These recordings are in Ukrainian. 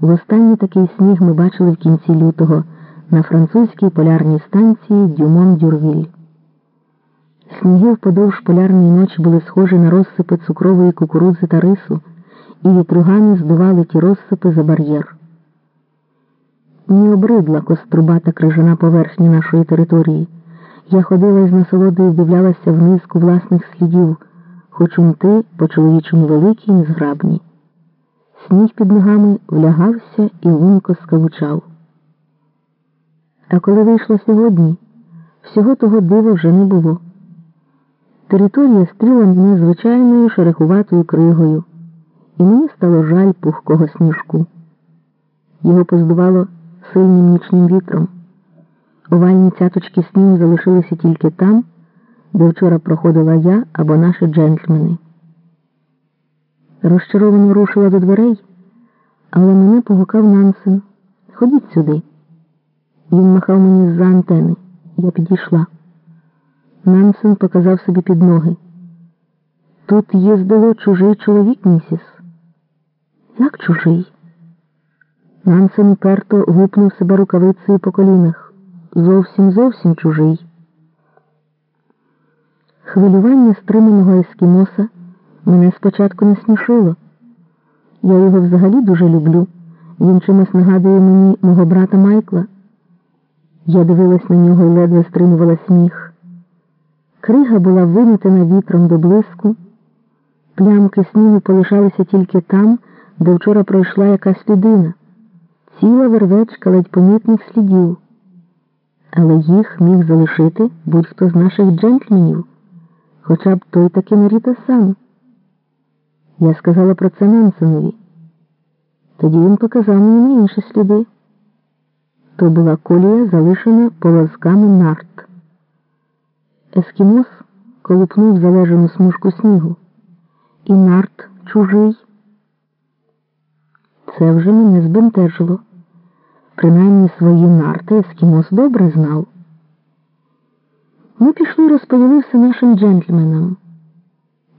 Востаннє такий сніг ми бачили в кінці лютого на французькій полярній станції Дюмон-Дюрвіль. Сніги вподовж полярної ночі були схожі на розсипи цукрової кукурудзи та рису, і вітругами здували ті розсипи за бар'єр. Мені обридла кострубата крижана поверхня нашої території. Я ходила і з насолодою вдивлялася в низку власних слідів, хоч унти по чоловічому великі і незграбні. Сніг під ногами влягався і лунко скавучав. А коли вийшло сьогодні, всього того дива вже не було. Територія стріла мене звичайною шерехуватою кригою, і мені стало жаль пухкого сніжку. Його поздувало сильним нічним вітром. Овальні цяточки снігу залишилися тільки там, де вчора проходила я або наші джентльмени. Розчаровано рушила до дверей, але мене погукав Нансен. Ходіть сюди. Він махав мені з-за антени. Я підійшла. Нансен показав собі під ноги. Тут їздило чужий чоловік, місіс. Як чужий? Нансен уперто гупнув себе рукавицею по колінах. Зовсім зовсім чужий. Хвилювання стриманого ескімоса мене спочатку не смішило. Я його взагалі дуже люблю. Він чимось нагадує мені мого брата Майкла. Я дивилась на нього і ледве стримувала сміх. Крига була виметена вітром до блиску, плямки снігу полишалися тільки там, де вчора пройшла якась людина, ціла вервечка ледь помітних слідів. Але їх міг залишити будь-хто з наших джентльменів, хоча б той таки Наріта сам. Я сказала про це Нансенові. Тоді він показав мені на інші сліди. То була колія, залишена полосками нарт. Ескімос колупнув залежану смужку снігу. І нарт чужий. Це вже мене збентежило. Принаймні свої нарти Ескімос добре знав. Ми пішли розповіли все нашим джентльменам.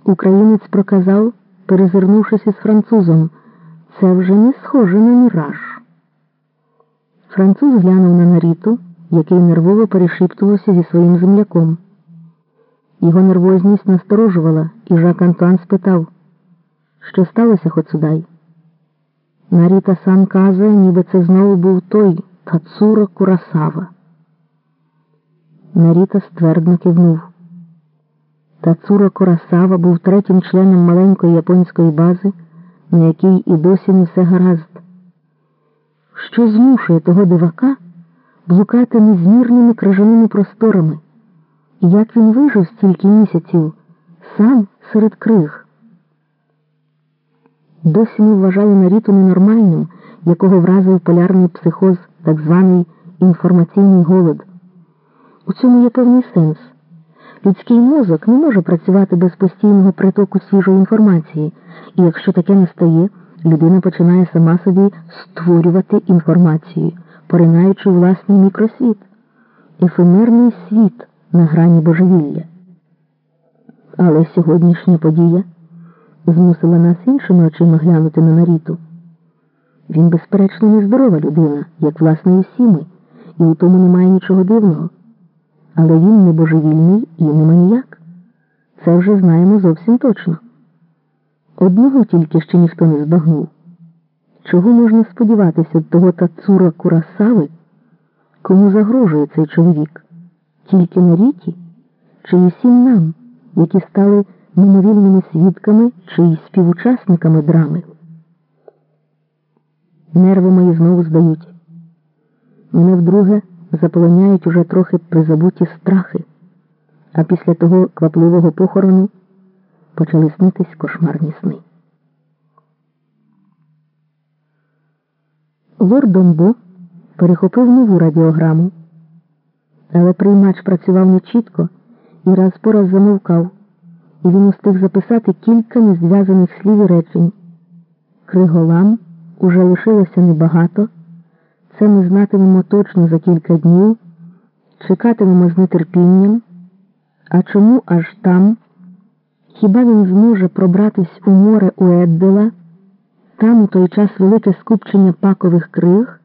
Українець проказав, перезирнувшись із французом, це вже не схоже на міраж. Француз глянув на Наріту, який нервово перешіптувався зі своїм земляком. Його нервозність насторожувала, і Жак Антуан спитав, що сталося Хоцудай? Наріта сам казує, ніби це знову був той Тацуро Курасава. Наріта ствердно кивнув. Тацуро Курасава був третім членом маленької японської бази, на якій і досі не все гаразд. Що змушує того дивака блукати незмірними крижаними просторами? І як він вижив стільки місяців сам серед криг? Досі ми вважали Наріту ненормальним, якого вразив полярний психоз, так званий інформаційний голод. У цьому є певний сенс. Людський мозок не може працювати без постійного притоку свіжої інформації, і якщо таке не стає, людина починає сама собі створювати інформацію, поринаючи власний мікросвіт, ефемерний світ на грані божевілля. Але сьогоднішня подія змусила нас іншими очима глянути на Наріту. Він, безперечно, нездорова людина, як власне і всі ми, і у тому немає нічого дивного. Але він не божевільний і не маніяк. Це вже знаємо зовсім точно. Одного тільки ще ніхто не збагнув. Чого можна сподіватися від того Тацура Курасави, кому загрожує цей чоловік? Тільки на ріті чи усім нам, які стали мимовільними свідками чи співучасниками драми? Нерви мої знову здають. Мене вдруге заполоняють уже трохи призабуті страхи, а після того квапливого похорону почали снитись кошмарні сни. Лорд Домбо перехопив нову радіограму, але приймач працював нечітко і раз по раз замовкав, і він устиг записати кілька незв'язаних слів і речень. Криголам уже лишилося небагато. Це ми знатимемо точно за кілька днів, чекатимемо з нетерпінням. А чому аж там? Хіба він зможе пробратись у море у Еддела? там у той час велике скупчення пакових криг.